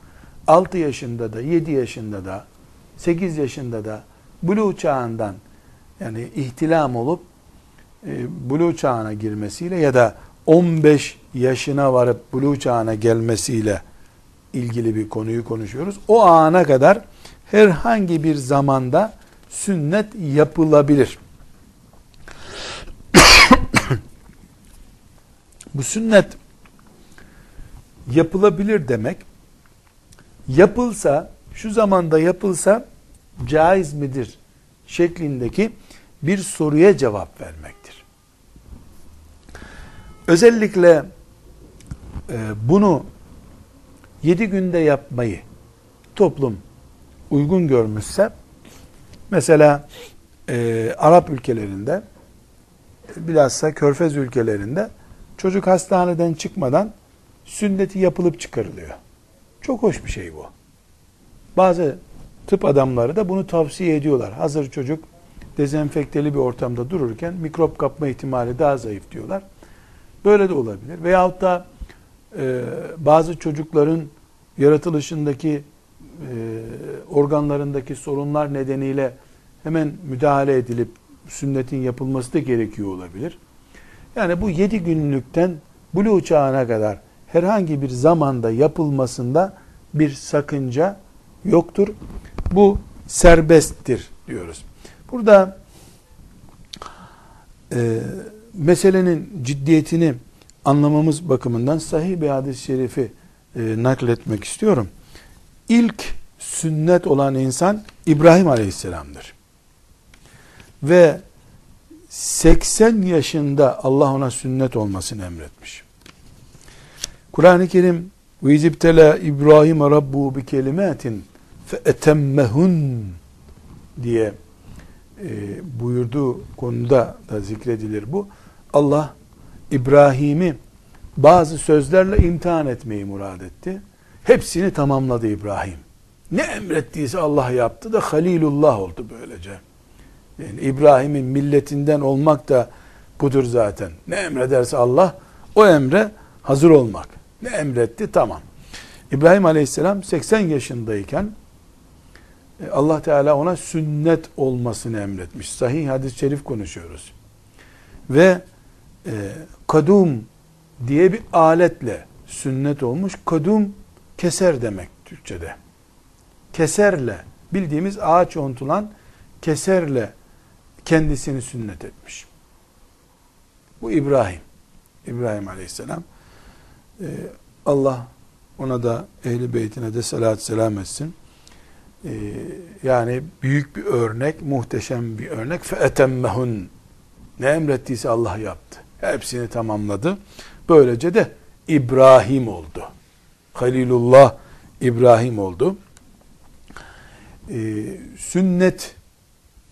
6 yaşında da, 7 yaşında da, 8 yaşında da buluğ çağından yani ihtilam olup e, buluğ çağına girmesiyle ya da 15 yaşına varıp buluğ çağına gelmesiyle ilgili bir konuyu konuşuyoruz. O ana kadar herhangi bir zamanda sünnet yapılabilir. [coughs] Bu sünnet yapılabilir demek yapılsa şu zamanda yapılsa caiz midir şeklindeki bir soruya cevap vermektir. Özellikle e, bunu yedi günde yapmayı toplum uygun görmüşse mesela e, Arap ülkelerinde bilhassa Körfez ülkelerinde çocuk hastaneden çıkmadan sünneti yapılıp çıkarılıyor. Çok hoş bir şey bu. Bazı tıp adamları da bunu tavsiye ediyorlar. Hazır çocuk dezenfekteli bir ortamda dururken mikrop kapma ihtimali daha zayıf diyorlar. Böyle de olabilir. Veyahut da e, bazı çocukların yaratılışındaki e, organlarındaki sorunlar nedeniyle hemen müdahale edilip sünnetin yapılması da gerekiyor olabilir. Yani bu yedi günlükten buluğ çağına kadar herhangi bir zamanda yapılmasında bir sakınca yoktur. Bu serbesttir diyoruz. Burada e, meselenin ciddiyetini anlamamız bakımından sahih bir hadis-i şerifi e, nakletmek istiyorum. İlk sünnet olan insan İbrahim Aleyhisselam'dır. Ve 80 yaşında Allah ona sünnet olmasını emretmiş. Kur'an-ı Kerim izibtela İbrahim Rabbu bi kelimatin etemmehun diye e, buyurduğu konuda da zikredilir bu. Allah İbrahim'i bazı sözlerle imtihan etmeyi murad etti. Hepsini tamamladı İbrahim. Ne emrettiyse Allah yaptı da Halilullah oldu böylece. Yani İbrahim'in milletinden olmak da budur zaten. Ne emrederse Allah o emre hazır olmak. Ne emretti? Tamam. İbrahim Aleyhisselam 80 yaşındayken Allah Teala ona sünnet olmasını emretmiş. Sahih hadis-i şerif konuşuyoruz. Ve e, kadum diye bir aletle sünnet olmuş. Kadum keser demek Türkçe'de. Keserle bildiğimiz ağaç ontulan keserle kendisini sünnet etmiş. Bu İbrahim. İbrahim Aleyhisselam. Ee, Allah ona da ehli beytine de salat selam etsin. Ee, yani büyük bir örnek, muhteşem bir örnek. فَاَتَمَّهُنْ Ne emrettiyse Allah yaptı. Hepsini tamamladı. Böylece de İbrahim oldu. Halilullah İbrahim oldu. Ee, sünnet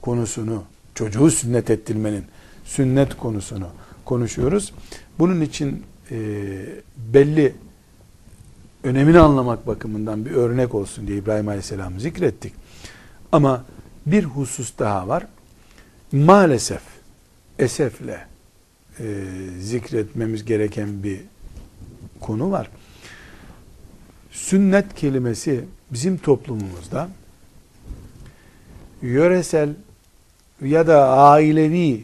konusunu, çocuğu sünnet ettirmenin sünnet konusunu konuşuyoruz. Bunun için e, belli önemini anlamak bakımından bir örnek olsun diye İbrahim Aleyhisselam'ı zikrettik. Ama bir husus daha var. Maalesef esefle e, zikretmemiz gereken bir konu var. Sünnet kelimesi bizim toplumumuzda yöresel ya da ailevi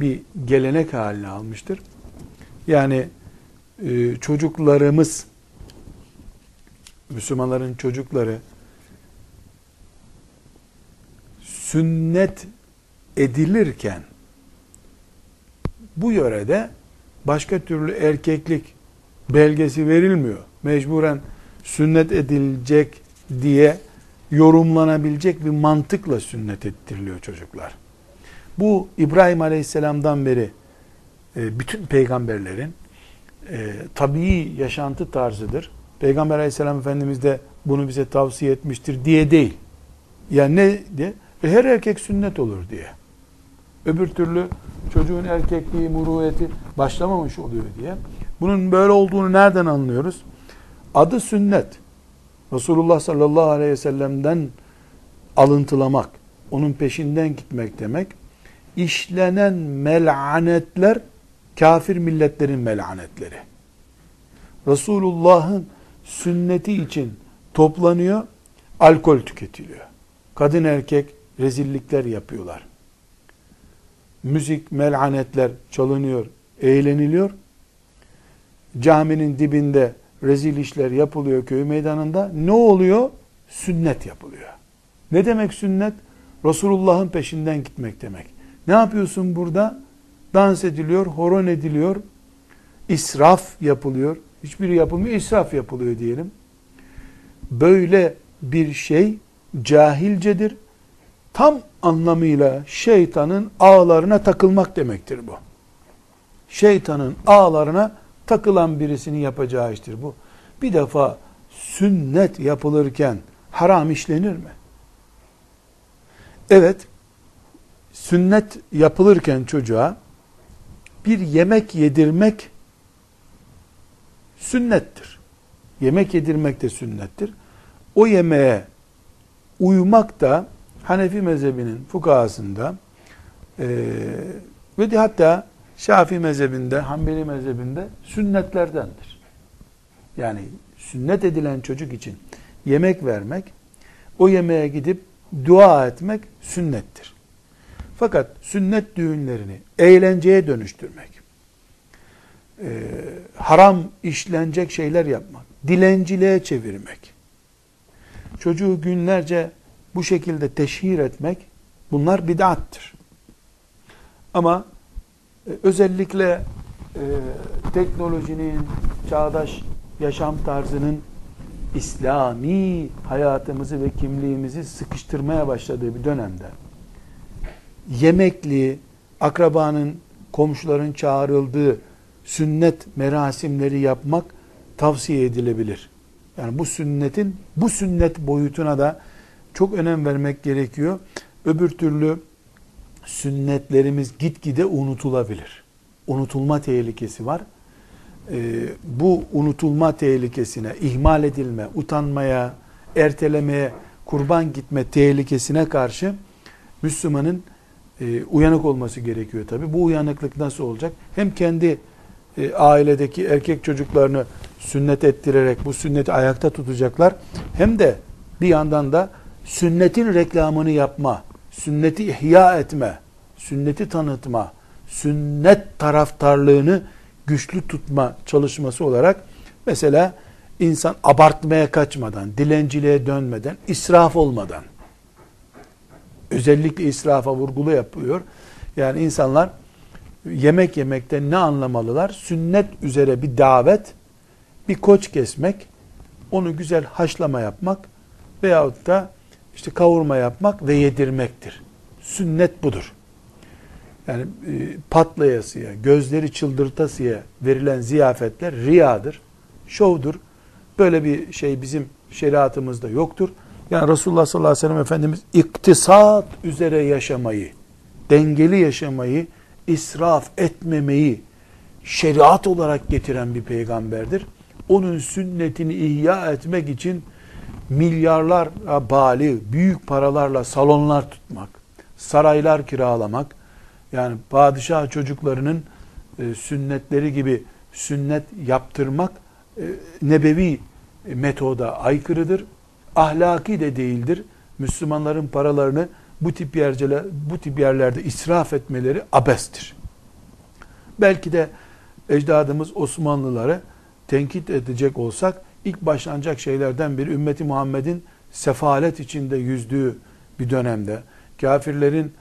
bir gelenek haline almıştır. Yani e, çocuklarımız Müslümanların çocukları sünnet edilirken bu yörede başka türlü erkeklik belgesi verilmiyor. Mecburen sünnet edilecek diye yorumlanabilecek bir mantıkla sünnet ettiriliyor çocuklar. Bu İbrahim Aleyhisselam'dan beri e, bütün peygamberlerin e, tabii yaşantı tarzıdır. Peygamber Aleyhisselam Efendimiz de bunu bize tavsiye etmiştir diye değil. Yani ne diye? E, her erkek sünnet olur diye. Öbür türlü çocuğun erkekliği, muruvveti başlamamış oluyor diye. Bunun böyle olduğunu nereden anlıyoruz? Adı sünnet. Resulullah sallallahu aleyhi ve sellem'den alıntılamak, onun peşinden gitmek demek. İşlenen melanetler kafir milletlerin melanetleri. Resulullah'ın sünneti için toplanıyor, alkol tüketiliyor. Kadın erkek rezillikler yapıyorlar. Müzik, melanetler çalınıyor, eğleniliyor. Caminin dibinde rezil işler yapılıyor köy meydanında. Ne oluyor? Sünnet yapılıyor. Ne demek sünnet? Resulullah'ın peşinden gitmek demek. Ne yapıyorsun burada? Dans ediliyor, horon ediliyor, israf yapılıyor. Hiçbiri yapılmıyor, israf yapılıyor diyelim. Böyle bir şey cahilcedir. Tam anlamıyla şeytanın ağlarına takılmak demektir bu. Şeytanın ağlarına takılan birisinin yapacağı iştir bu. Bir defa sünnet yapılırken haram işlenir mi? Evet, sünnet yapılırken çocuğa bir yemek yedirmek sünnettir. Yemek yedirmek de sünnettir. O yemeğe uymak da Hanefi mezhebinin fukahasında e, ve de hatta Şafii mezhebinde, Hanbeli mezhebinde sünnetlerdendir. Yani sünnet edilen çocuk için yemek vermek, o yemeğe gidip dua etmek sünnettir. Fakat sünnet düğünlerini eğlenceye dönüştürmek, e, haram işlenecek şeyler yapmak, dilenciliğe çevirmek, çocuğu günlerce bu şekilde teşhir etmek, bunlar bid'attır. Ama e, özellikle e, teknolojinin, çağdaş yaşam tarzının İslami hayatımızı ve kimliğimizi sıkıştırmaya başladığı bir dönemde yemekli, akrabanın, komşuların çağrıldığı sünnet merasimleri yapmak tavsiye edilebilir. Yani bu sünnetin bu sünnet boyutuna da çok önem vermek gerekiyor. Öbür türlü sünnetlerimiz gitgide unutulabilir. Unutulma tehlikesi var. Ee, bu unutulma tehlikesine, ihmal edilme, utanmaya, ertelemeye, kurban gitme tehlikesine karşı Müslümanın e, uyanık olması gerekiyor tabi. Bu uyanıklık nasıl olacak? Hem kendi e, ailedeki erkek çocuklarını sünnet ettirerek bu sünneti ayakta tutacaklar. Hem de bir yandan da sünnetin reklamını yapma, sünneti ihya etme, sünneti tanıtma, sünnet taraftarlığını güçlü tutma çalışması olarak mesela insan abartmaya kaçmadan, dilenciliğe dönmeden, israf olmadan özellikle israfa vurgulu yapıyor. Yani insanlar yemek yemekte ne anlamalılar? Sünnet üzere bir davet, bir koç kesmek, onu güzel haşlama yapmak veyahut da işte kavurma yapmak ve yedirmektir. Sünnet budur. yani e, patlayasıya, gözleri çıldırtasıya verilen ziyafetler riyadır, şovdur. Böyle bir şey bizim şeriatımızda yoktur. Yani Resulullah sallallahu aleyhi ve sellem Efendimiz iktisat üzere yaşamayı, dengeli yaşamayı, israf etmemeyi şeriat olarak getiren bir peygamberdir. Onun sünnetini ihya etmek için milyarlar bali, büyük paralarla salonlar tutmak, saraylar kiralamak, yani padişah çocuklarının e, sünnetleri gibi sünnet yaptırmak e, nebevi metoda aykırıdır. Ahlaki de değildir. Müslümanların paralarını bu tip yerceler, bu tip yerlerde israf etmeleri abestir. Belki de ecdadımız Osmanlıları tenkit edecek olsak ilk başlanacak şeylerden biri ümmeti Muhammed'in sefalet içinde yüzdüğü bir dönemde kafirlerin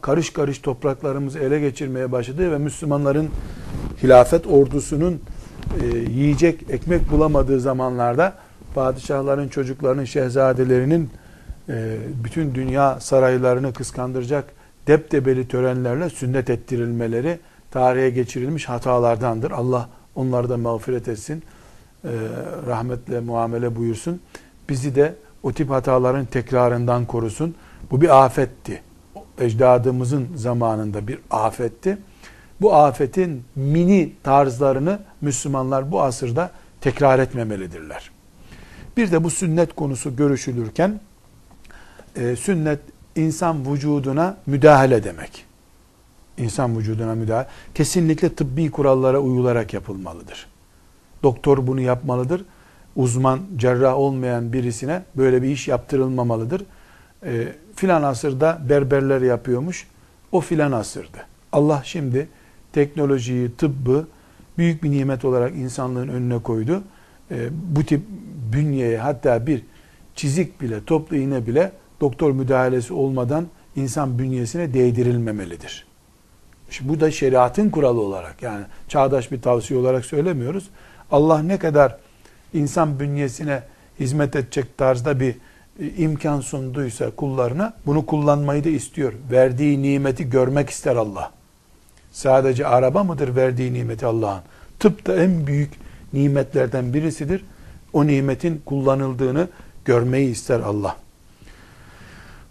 karış karış topraklarımızı ele geçirmeye başladığı ve Müslümanların hilafet ordusunun e, yiyecek ekmek bulamadığı zamanlarda padişahların çocuklarının şehzadelerinin bütün dünya saraylarını kıskandıracak deptebeli törenlerle sünnet ettirilmeleri tarihe geçirilmiş hatalardandır. Allah onları da mağfiret etsin. E, rahmetle muamele buyursun. Bizi de o tip hataların tekrarından korusun. Bu bir afetti. Ecdadımızın zamanında bir afetti. Bu afetin mini tarzlarını Müslümanlar bu asırda tekrar etmemelidirler. Bir de bu sünnet konusu görüşülürken e, sünnet insan vücuduna müdahale demek. İnsan vücuduna müdahale. Kesinlikle tıbbi kurallara uyularak yapılmalıdır. Doktor bunu yapmalıdır. Uzman, cerrah olmayan birisine böyle bir iş yaptırılmamalıdır. E, filan asırda berberler yapıyormuş. O filan asırdı. Allah şimdi teknolojiyi, tıbbı büyük bir nimet olarak insanlığın önüne koydu. E, bu tip bünyeye hatta bir çizik bile, toplu iğne bile doktor müdahalesi olmadan insan bünyesine değdirilmemelidir. Şimdi bu da şeriatın kuralı olarak yani çağdaş bir tavsiye olarak söylemiyoruz. Allah ne kadar insan bünyesine hizmet edecek tarzda bir e, imkan sunduysa kullarına bunu kullanmayı da istiyor. Verdiği nimeti görmek ister Allah. Sadece araba mıdır verdiği nimeti Allah'ın? Tıp da en büyük nimetlerden birisidir. O nimetin kullanıldığını görmeyi ister Allah.